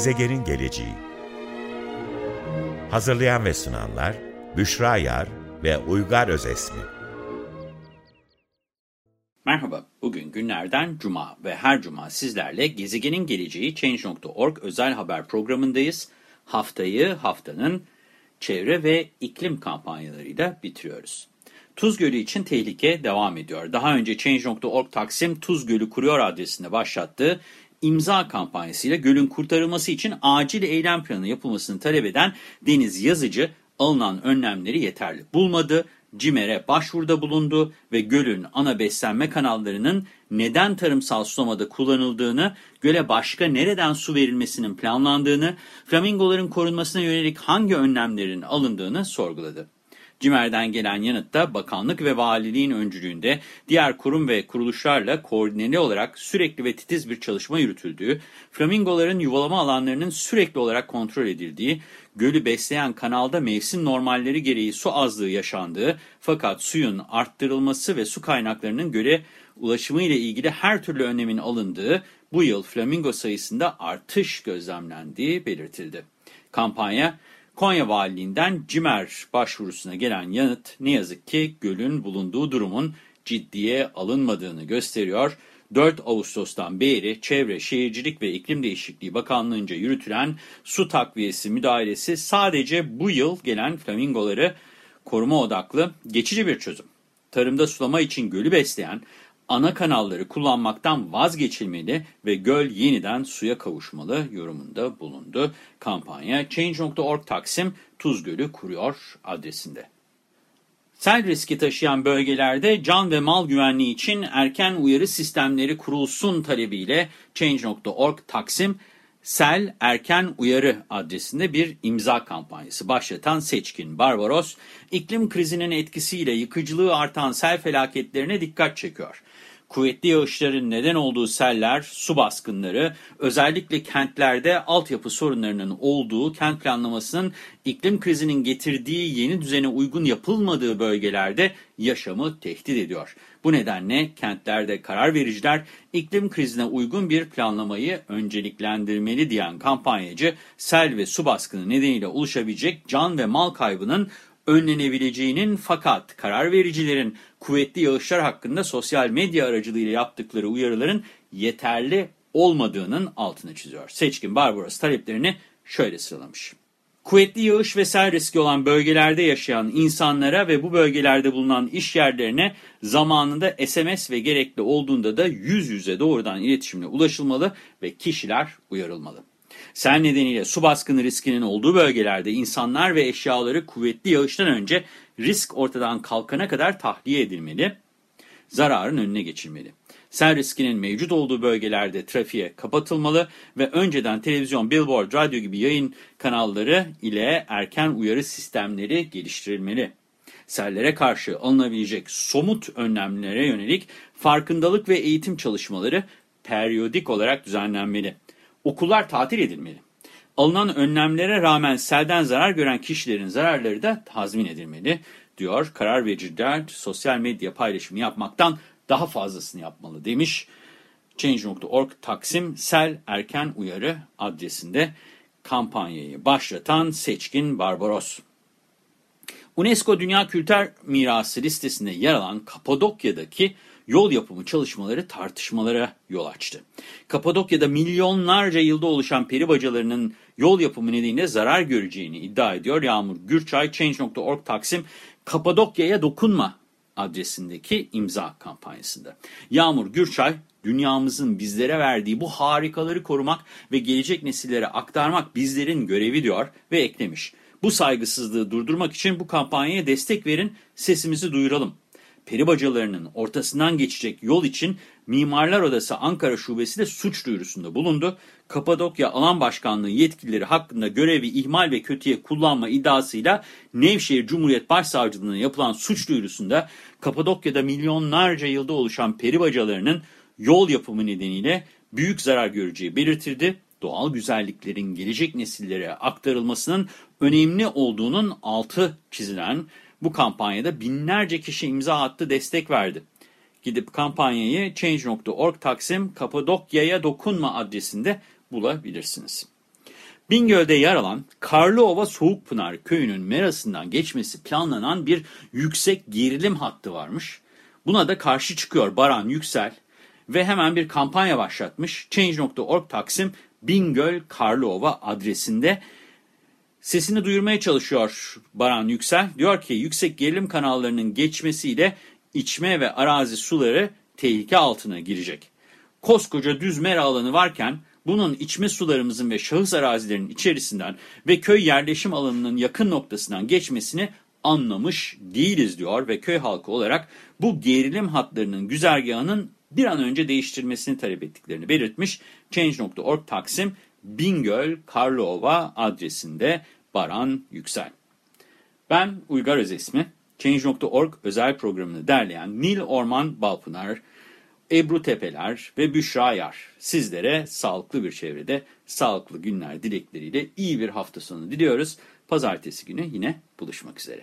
Gezegenin geleceği Hazırlayan ve sunanlar Büşra Yar ve Uygar Özesmi Merhaba, bugün günlerden Cuma ve her Cuma sizlerle Gezegenin Geleceği Change.org özel haber programındayız. Haftayı haftanın çevre ve iklim kampanyalarıyla bitiriyoruz. Tuz Gölü için tehlike devam ediyor. Daha önce Change.org Taksim Tuz Gölü kuruyor adresinde başlattığı imza kampanyasıyla gölün kurtarılması için acil eylem planı yapılmasını talep eden Deniz Yazıcı alınan önlemleri yeterli bulmadı. CİMER'e başvuruda bulundu ve gölün ana beslenme kanallarının neden tarımsal sulamada kullanıldığını, göle başka nereden su verilmesinin planlandığını, flamingoların korunmasına yönelik hangi önlemlerin alındığını sorguladı. CİMER'den gelen yanıtta bakanlık ve valiliğin öncülüğünde diğer kurum ve kuruluşlarla koordineli olarak sürekli ve titiz bir çalışma yürütüldüğü, flamingoların yuvalama alanlarının sürekli olarak kontrol edildiği, gölü besleyen kanalda mevsim normalleri gereği su azlığı yaşandığı fakat suyun arttırılması ve su kaynaklarının göle ulaşımı ile ilgili her türlü önlemin alındığı, bu yıl flamingo sayısında artış gözlemlendiği belirtildi. Kampanya, Konya Valiliğinden CİMER başvurusuna gelen yanıt ne yazık ki gölün bulunduğu durumun ciddiye alınmadığını gösteriyor. 4 Ağustos'tan beri Çevre, Şehircilik ve İklim Değişikliği Bakanlığı'nca yürütülen su takviyesi müdahalesi sadece bu yıl gelen flamingoları koruma odaklı geçici bir çözüm. Tarımda sulama için gölü besleyen ana kanalları kullanmaktan vazgeçilmeli ve göl yeniden suya kavuşmalı yorumunda bulundu. Kampanya Change.org Taksim Tuz Gölü kuruyor adresinde. Sel riski taşıyan bölgelerde can ve mal güvenliği için erken uyarı sistemleri kurulsun talebiyle Change.org Taksim Sel Erken Uyarı adresinde bir imza kampanyası başlatan Seçkin Barbaros, iklim krizinin etkisiyle yıkıcılığı artan sel felaketlerine dikkat çekiyor. Kuvvetli yağışların neden olduğu seller, su baskınları, özellikle kentlerde altyapı sorunlarının olduğu, kent planlamasının iklim krizinin getirdiği yeni düzene uygun yapılmadığı bölgelerde yaşamı tehdit ediyor. Bu nedenle kentlerde karar vericiler iklim krizine uygun bir planlamayı önceliklendirmeli diyen kampanyacı, sel ve su baskını nedeniyle oluşabilecek can ve mal kaybının önlenebileceğinin fakat karar vericilerin kuvvetli yağışlar hakkında sosyal medya aracılığıyla yaptıkları uyarıların yeterli olmadığının altını çiziyor. Seçkin Barbaros taleplerini şöyle sıralamış. Kuvvetli yağış ve sel riski olan bölgelerde yaşayan insanlara ve bu bölgelerde bulunan iş yerlerine zamanında SMS ve gerekli olduğunda da yüz yüze doğrudan iletişimle ulaşılmalı ve kişiler uyarılmalı. Sel nedeniyle su baskını riskinin olduğu bölgelerde insanlar ve eşyaları kuvvetli yağıştan önce risk ortadan kalkana kadar tahliye edilmeli, zararın önüne geçilmeli. Sel riskinin mevcut olduğu bölgelerde trafiğe kapatılmalı ve önceden televizyon, billboard, radyo gibi yayın kanalları ile erken uyarı sistemleri geliştirilmeli. Sellere karşı alınabilecek somut önlemlere yönelik farkındalık ve eğitim çalışmaları periyodik olarak düzenlenmeli. Okullar tatil edilmeli. Alınan önlemlere rağmen selden zarar gören kişilerin zararları da tazmin edilmeli, diyor. Karar vericiler sosyal medya paylaşımı yapmaktan daha fazlasını yapmalı demiş. Change.org Taksim Sel Erken Uyarı adresinde kampanyayı başlatan Seçkin Barbaros. UNESCO Dünya Kültür Mirası listesinde yer alan Kapadokya'daki yol yapımı çalışmaları tartışmalara yol açtı. Kapadokya'da milyonlarca yılda oluşan peri bacalarının yol yapımı nedeniyle zarar göreceğini iddia ediyor Yağmur Gürçay, Change.org Taksim Kapadokya'ya dokunma adresindeki imza kampanyasında. Yağmur Gürçay, dünyamızın bizlere verdiği bu harikaları korumak ve gelecek nesillere aktarmak bizlerin görevi diyor ve eklemiş. Bu saygısızlığı durdurmak için bu kampanyaya destek verin, sesimizi duyuralım peri bacalarının ortasından geçecek yol için Mimarlar Odası Ankara Şubesi de suç duyurusunda bulundu. Kapadokya Alan Başkanlığı yetkilileri hakkında görevi ihmal ve kötüye kullanma iddiasıyla Nevşehir Cumhuriyet Başsavcılığına yapılan suç duyurusunda Kapadokya'da milyonlarca yılda oluşan peri bacalarının yol yapımı nedeniyle büyük zarar göreceği belirtildi. Doğal güzelliklerin gelecek nesillere aktarılmasının önemli olduğunun altı çizilen bu kampanyada binlerce kişi imza attı, destek verdi. Gidip kampanyayı Change.org Taksim Kapadokya'ya dokunma adresinde bulabilirsiniz. Bingöl'de yer alan Karlıova Soğukpınar köyünün merasından geçmesi planlanan bir yüksek gerilim hattı varmış. Buna da karşı çıkıyor Baran Yüksel ve hemen bir kampanya başlatmış. Change.org Taksim Bingöl Karlıova adresinde sesini duyurmaya çalışıyor Baran Yüksel. Diyor ki yüksek gerilim kanallarının geçmesiyle içme ve arazi suları tehlike altına girecek. Koskoca düz mera alanı varken bunun içme sularımızın ve şahıs arazilerinin içerisinden ve köy yerleşim alanının yakın noktasından geçmesini anlamış değiliz diyor ve köy halkı olarak bu gerilim hatlarının güzergahının bir an önce değiştirmesini talep ettiklerini belirtmiş. Change.org Taksim Bingöl Karlova adresinde Baran Yüksel. Ben Uygar Özesmi. Change.org özel programını derleyen Nil Orman Balpınar, Ebru Tepeler ve Büşra Yar sizlere sağlıklı bir çevrede sağlıklı günler dilekleriyle iyi bir hafta sonu diliyoruz. Pazartesi günü yine buluşmak üzere.